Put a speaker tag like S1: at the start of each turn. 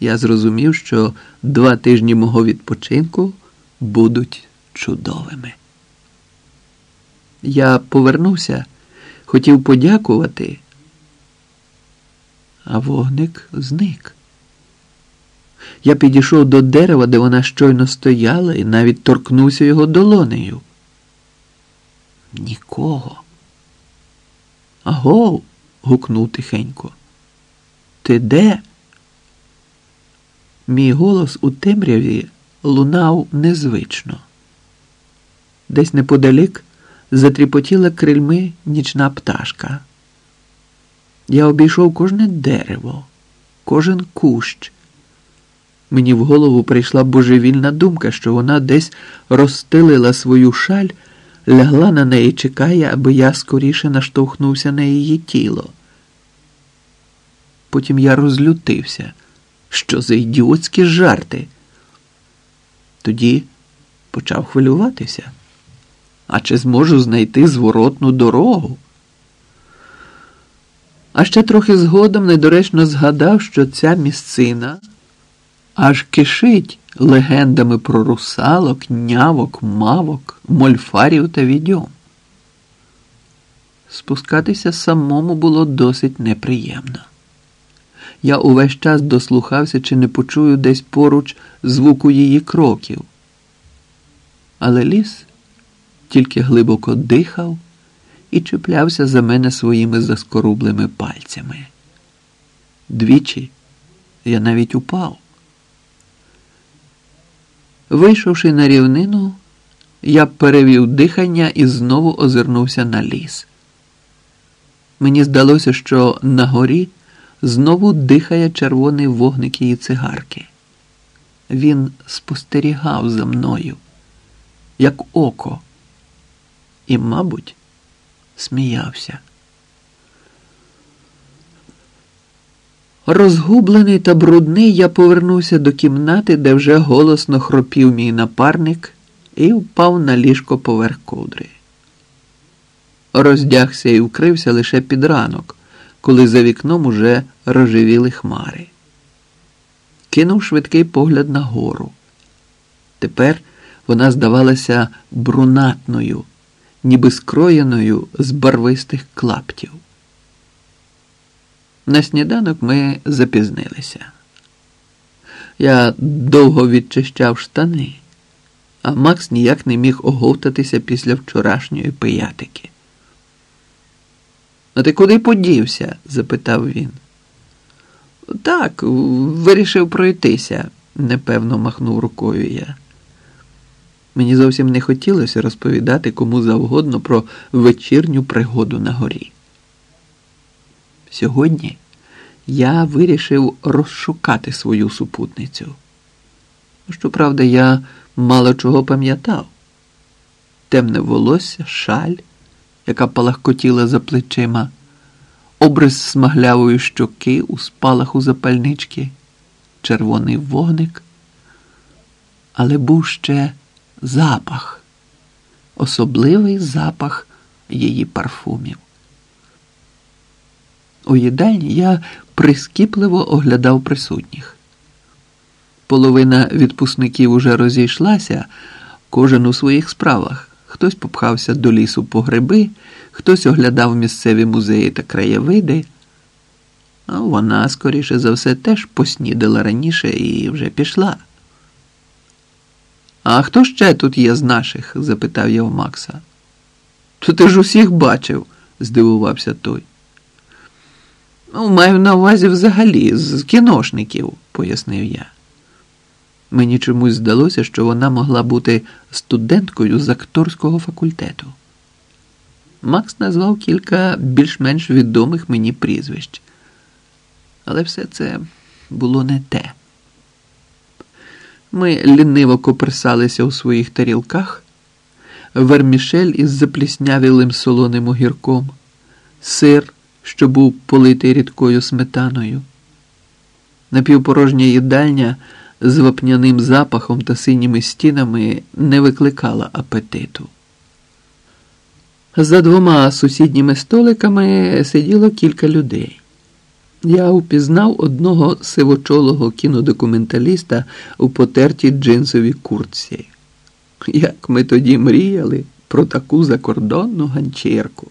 S1: я зрозумів, що два тижні мого відпочинку будуть чудовими. Я повернувся, хотів подякувати, а вогник зник. Я підійшов до дерева, де вона щойно стояла, і навіть торкнувся його долонею. Нікого. Агов. гукнув тихенько. Ти де? Мій голос у темряві лунав незвично. Десь неподалік затріпотіла крильми нічна пташка. Я обійшов кожне дерево, кожен кущ. Мені в голову прийшла божевільна думка, що вона десь розстелила свою шаль, лягла на неї, чекає, аби я скоріше наштовхнувся на її тіло. Потім я розлютився. Що за ідіотські жарти? Тоді почав хвилюватися. А чи зможу знайти зворотну дорогу? А ще трохи згодом недоречно згадав, що ця місцина аж кишить легендами про русалок, нявок, мавок, мольфарів та відьом. Спускатися самому було досить неприємно. Я увесь час дослухався, чи не почую десь поруч звуку її кроків. Але ліс тільки глибоко дихав і чіплявся за мене своїми заскорублими пальцями. Двічі я навіть упав. Вийшовши на рівнину, я перевів дихання і знову озирнувся на ліс. Мені здалося, що на горі знову дихає червоний вогник її цигарки. Він спостерігав за мною, як око, і, мабуть, сміявся. Розгублений та брудний, я повернувся до кімнати, де вже голосно хропів мій напарник, і впав на ліжко поверх ковдри. Роздягся і вкрився лише під ранок, коли за вікном уже рожевіли хмари. Кинув швидкий погляд на гору. Тепер вона здавалася брунатною, ніби скроєною з барвистих клаптів. На сніданок ми запізнилися. Я довго відчищав штани, а Макс ніяк не міг оговтатися після вчорашньої пиятики. А ти куди подівся? запитав він. Так, вирішив пройтися, непевно махнув рукою я. Мені зовсім не хотілося розповідати кому завгодно про вечірню пригоду на горі. Сьогодні я вирішив розшукати свою супутницю. Щоправда, я мало чого пам'ятав темне волосся, шаль, яка палахкотіла за плечима, образ смаглявої щоки у спалаху запальнички, червоний вогник, але був ще запах, особливий запах її парфумів. У їдальні я прискіпливо оглядав присутніх. Половина відпускників уже розійшлася, кожен у своїх справах. Хтось попхався до лісу по гриби, хтось оглядав місцеві музеї та краєвиди. А вона, скоріше за все, теж поснідала раніше і вже пішла. А хто ще тут є з наших? запитав у Макса. То ти ж усіх бачив, здивувався той. Ну, маю на увазі взагалі з кіношників, пояснив я. Мені чомусь здалося, що вона могла бути студенткою з акторського факультету. Макс назвав кілька більш-менш відомих мені прізвищ. Але все це було не те. Ми ліниво коперсалися у своїх тарілках, вермішель із запліснявілим солоним огірком, сир що був политий рідкою сметаною. Напівпорожня їдальня з вапняним запахом та синіми стінами не викликала апетиту. За двома сусідніми столиками сиділо кілька людей. Я упізнав одного сивочолого кінодокументаліста у потертій джинсовій куртці. Як ми тоді мріяли про таку закордонну ганчірку.